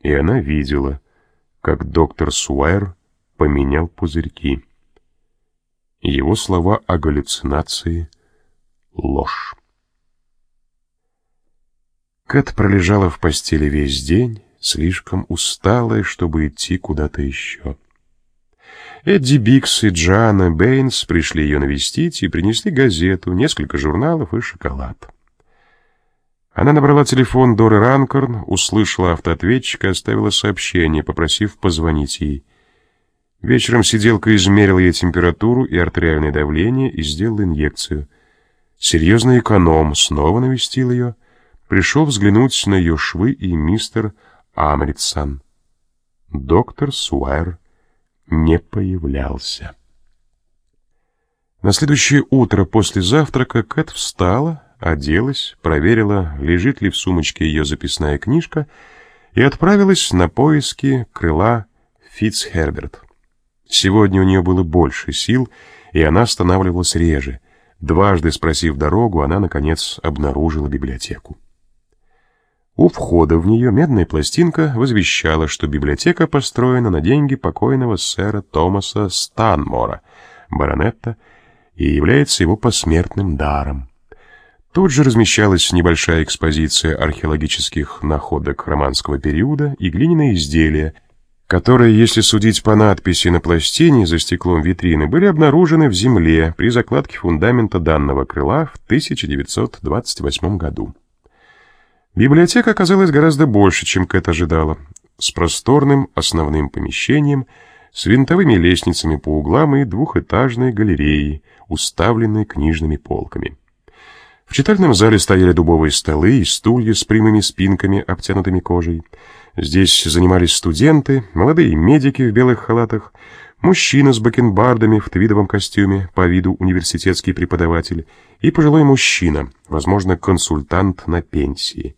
и она видела, как доктор Суайр поменял пузырьки. Его слова о галлюцинации — ложь. Кэт пролежала в постели весь день, слишком усталая, чтобы идти куда-то еще. Эдди Бикс и Джана Бэйнс пришли ее навестить и принесли газету, несколько журналов и шоколад. Она набрала телефон Доры Ранкорн, услышала автоответчика, оставила сообщение, попросив позвонить ей. Вечером сиделка измерила ей температуру и артериальное давление и сделала инъекцию. Серьезный эконом снова навестил ее, пришел взглянуть на ее швы и мистер Амритсон. Доктор Суайр не появлялся. На следующее утро после завтрака Кэт встала, оделась, проверила, лежит ли в сумочке ее записная книжка, и отправилась на поиски крыла Фитцхерберт. Сегодня у нее было больше сил, и она останавливалась реже. Дважды спросив дорогу, она, наконец, обнаружила библиотеку. У входа в нее медная пластинка возвещала, что библиотека построена на деньги покойного сэра Томаса Станмора, баронетта, и является его посмертным даром. Тут же размещалась небольшая экспозиция археологических находок романского периода и глиняные изделия, которые, если судить по надписи на пластине за стеклом витрины, были обнаружены в земле при закладке фундамента данного крыла в 1928 году. Библиотека оказалась гораздо больше, чем Кэт ожидала, с просторным основным помещением, с винтовыми лестницами по углам и двухэтажной галереей, уставленной книжными полками. В читальном зале стояли дубовые столы и стулья с прямыми спинками, обтянутыми кожей. Здесь занимались студенты, молодые медики в белых халатах, мужчина с бакенбардами в твидовом костюме, по виду университетский преподаватель, и пожилой мужчина, возможно, консультант на пенсии.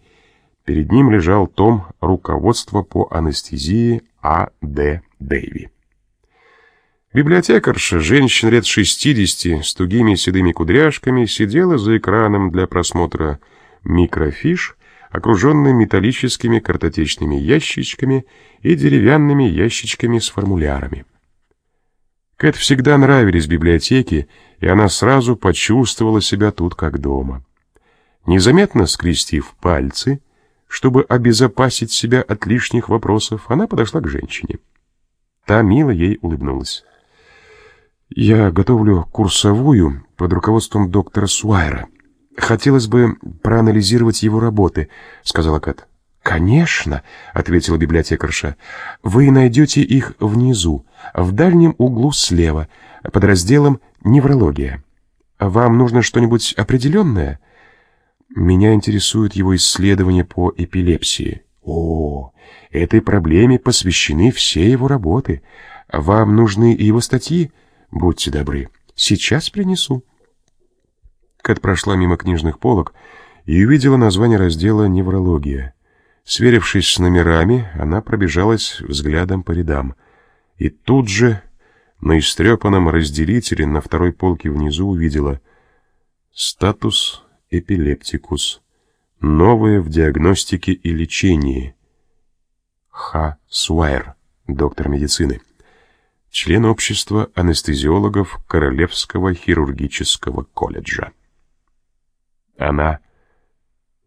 Перед ним лежал том руководства по анестезии А. Д. Дэйви. Библиотекарша, женщина лет 60 с тугими седыми кудряшками, сидела за экраном для просмотра микрофиш, окруженный металлическими картотечными ящичками и деревянными ящичками с формулярами. Кэт всегда нравились библиотеки, и она сразу почувствовала себя тут как дома. Незаметно скрестив пальцы, чтобы обезопасить себя от лишних вопросов, она подошла к женщине. Та мило ей улыбнулась. «Я готовлю курсовую под руководством доктора Суайра. Хотелось бы проанализировать его работы», — сказала Кэт. «Конечно», — ответила библиотекарша. «Вы найдете их внизу, в дальнем углу слева, под разделом «Неврология». Вам нужно что-нибудь определенное?» Меня интересуют его исследования по эпилепсии. О, этой проблеме посвящены все его работы. Вам нужны его статьи? Будьте добры. Сейчас принесу. Кэт прошла мимо книжных полок и увидела название раздела «Неврология». Сверившись с номерами, она пробежалась взглядом по рядам. И тут же на истрепанном разделителе на второй полке внизу увидела «Статус эпилептикус. Новое в диагностике и лечении. Х. Суайр, доктор медицины. Член общества анестезиологов Королевского хирургического колледжа. Она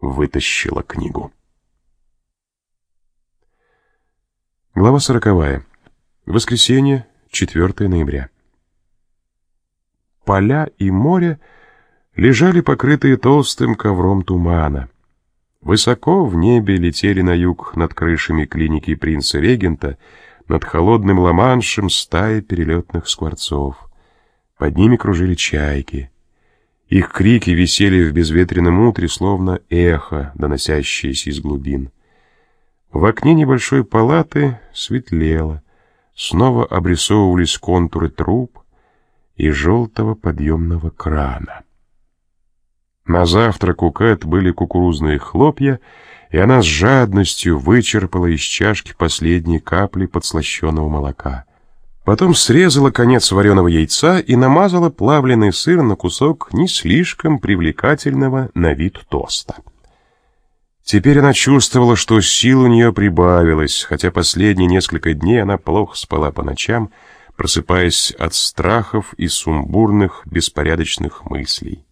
вытащила книгу. Глава сороковая. Воскресенье, 4 ноября. Поля и море — лежали покрытые толстым ковром тумана. Высоко в небе летели на юг над крышами клиники принца-регента, над холодным ла стаи перелетных скворцов. Под ними кружили чайки. Их крики висели в безветренном утре, словно эхо, доносящееся из глубин. В окне небольшой палаты светлело, снова обрисовывались контуры труб и желтого подъемного крана. На завтрак у Кэт были кукурузные хлопья, и она с жадностью вычерпала из чашки последние капли подслащенного молока. Потом срезала конец вареного яйца и намазала плавленый сыр на кусок не слишком привлекательного на вид тоста. Теперь она чувствовала, что сил у нее прибавилось, хотя последние несколько дней она плохо спала по ночам, просыпаясь от страхов и сумбурных, беспорядочных мыслей.